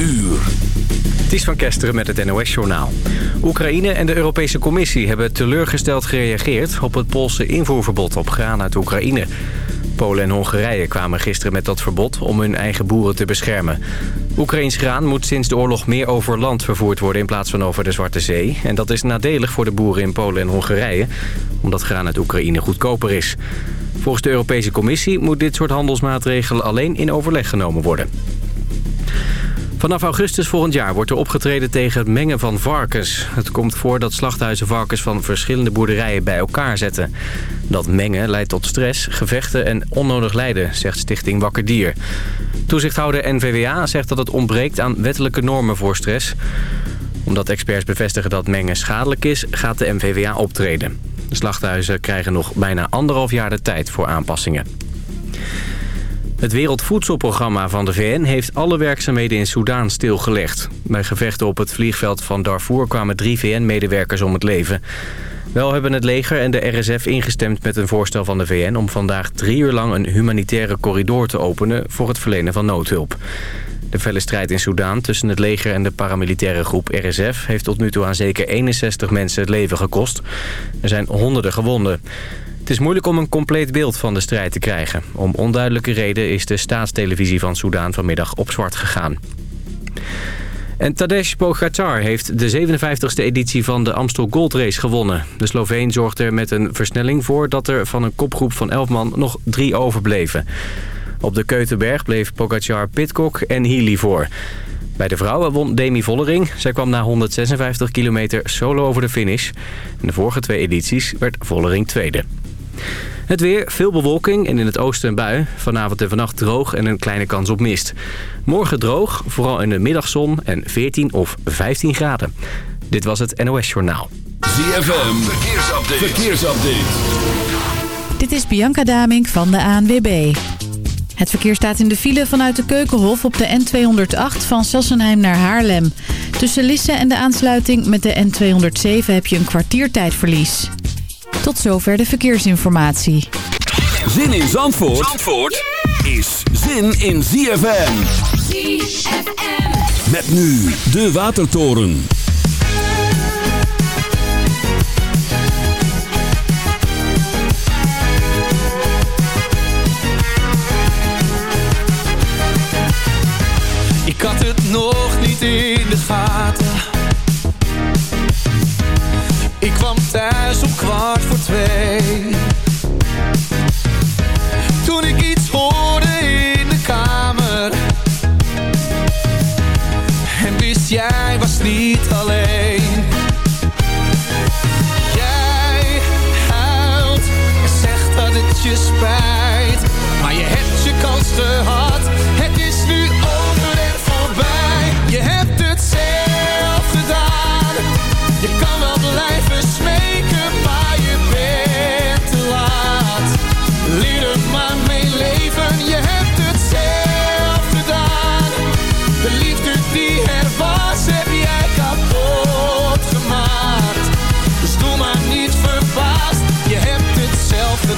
Het is van Kesteren met het NOS-journaal. Oekraïne en de Europese Commissie hebben teleurgesteld gereageerd... op het Poolse invoerverbod op graan uit Oekraïne. Polen en Hongarije kwamen gisteren met dat verbod om hun eigen boeren te beschermen. Oekraïns graan moet sinds de oorlog meer over land vervoerd worden in plaats van over de Zwarte Zee. En dat is nadelig voor de boeren in Polen en Hongarije, omdat graan uit Oekraïne goedkoper is. Volgens de Europese Commissie moet dit soort handelsmaatregelen alleen in overleg genomen worden. Vanaf augustus volgend jaar wordt er opgetreden tegen het mengen van varkens. Het komt voor dat slachthuizen varkens van verschillende boerderijen bij elkaar zetten. Dat mengen leidt tot stress, gevechten en onnodig lijden, zegt Stichting Wakker Dier. Toezichthouder NVWA zegt dat het ontbreekt aan wettelijke normen voor stress. Omdat experts bevestigen dat mengen schadelijk is, gaat de NVWA optreden. De slachthuizen krijgen nog bijna anderhalf jaar de tijd voor aanpassingen. Het Wereldvoedselprogramma van de VN heeft alle werkzaamheden in Soedan stilgelegd. Bij gevechten op het vliegveld van Darfur kwamen drie VN-medewerkers om het leven. Wel hebben het leger en de RSF ingestemd met een voorstel van de VN... om vandaag drie uur lang een humanitaire corridor te openen voor het verlenen van noodhulp. De felle strijd in Soedan tussen het leger en de paramilitaire groep RSF... heeft tot nu toe aan zeker 61 mensen het leven gekost. Er zijn honderden gewonden. Het is moeilijk om een compleet beeld van de strijd te krijgen. Om onduidelijke reden is de staatstelevisie van Soedan vanmiddag op zwart gegaan. En Tadej Pogacar heeft de 57e editie van de Amstel Gold Race gewonnen. De Sloveen zorgde er met een versnelling voor dat er van een kopgroep van 11 man nog drie overbleven. Op de Keutenberg bleef Pogacar Pitcock en Healy voor. Bij de vrouwen won Demi Vollering. Zij kwam na 156 kilometer solo over de finish. In de vorige twee edities werd Vollering tweede. Het weer, veel bewolking en in het oosten een bui. Vanavond en vannacht droog en een kleine kans op mist. Morgen droog, vooral in de middagzon en 14 of 15 graden. Dit was het NOS Journaal. ZFM, verkeersupdate. verkeersupdate. Dit is Bianca Damink van de ANWB. Het verkeer staat in de file vanuit de Keukenhof op de N208 van Sassenheim naar Haarlem. Tussen Lisse en de aansluiting met de N207 heb je een kwartiertijdverlies. Tot zover de verkeersinformatie. Zin in Zandvoort, Zandvoort is zin in ZFM. ZFM. Met nu de Watertoren. Ik had het nog niet in de gaten ik kwam om kwart voor twee.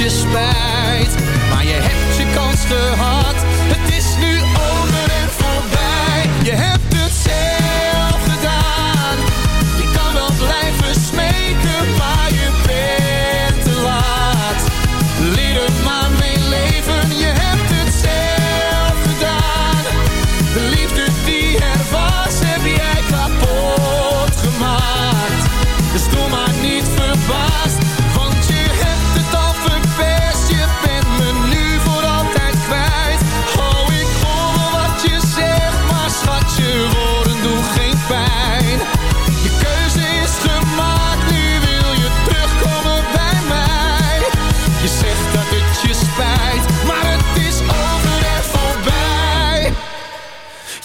je spijt. Maar je hebt je kans gehad,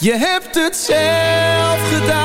Je hebt het zelf gedaan.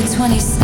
2026.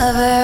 Lover.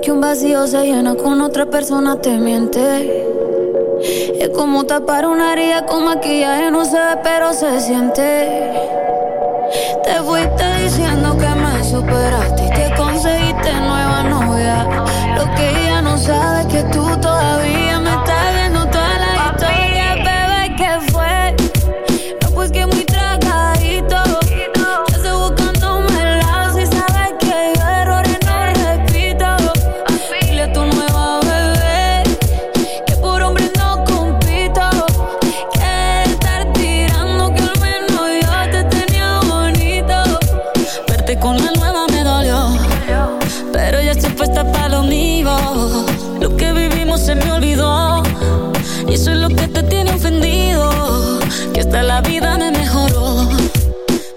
Que un vacío se llena con otra persona te miente. Es como tapar una herida con maquillaje, no se ve, pero se siente. Te fuiste diciendo que me superaste y te conseguiste nueva novia. Lo que ella no sabe es que tú hasta la vida me mejoró.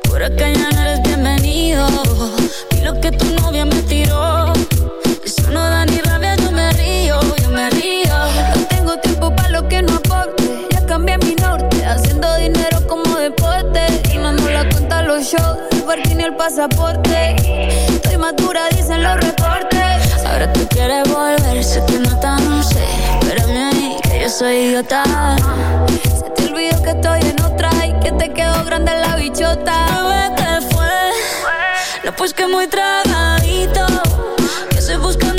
Por acá ya no eres bienvenido. Y lo que tu novia me tiró. Eso no da ni rabia, yo me río, yo me río. No tengo tiempo para lo que no aporte. Ya cambié mi norte, haciendo dinero como deporte. Y no nos la cuenta los shows, el ni el pasaporte. Estoy madura, dicen los reportes. Ahora tú quieres volver, sé que no tan sé. Espérame ahí, que yo soy idiota. Se te olvidó que estoy en otra y que te quedó grande la bichota. Bebé, ¿qué fue? No, pues que muy tragadito. Que estoy buscándome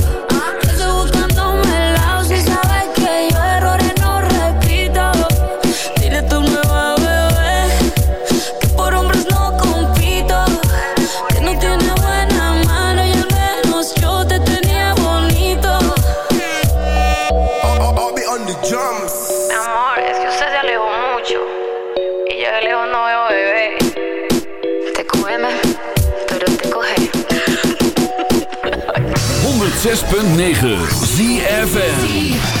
Mi amor, es que usted se alejó mucho. Y yo de lejos no veo bebé. Te cógeme, pero te coge. 106.9 ZFN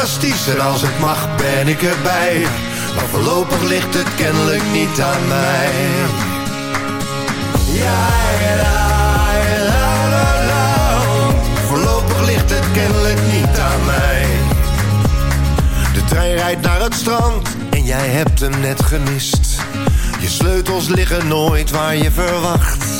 Fantastisch en als het mag ben ik erbij. Maar voorlopig ligt het kennelijk niet aan mij. Ja, la, la. Voorlopig ligt het kennelijk niet aan mij. De trein rijdt naar het strand en jij hebt hem net gemist. Je sleutels liggen nooit waar je verwacht.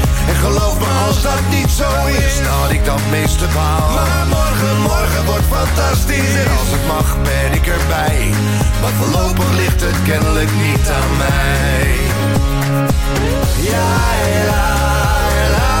En geloof me als dat niet zo is, dat ik dat meeste baal. Maar morgen, morgen wordt fantastisch. En als het mag ben ik erbij. Maar voorlopig ligt het kennelijk niet aan mij. Ja, la, la.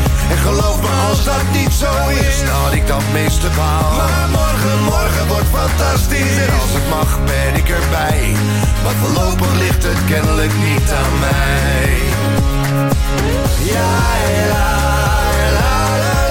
En geloof me als dat niet zo is, dat ik dat meeste baal. Maar morgen, morgen wordt fantastisch. En als het mag ben ik erbij. Maar voorlopig ligt het kennelijk niet aan mij. Ja, la, la, la, la.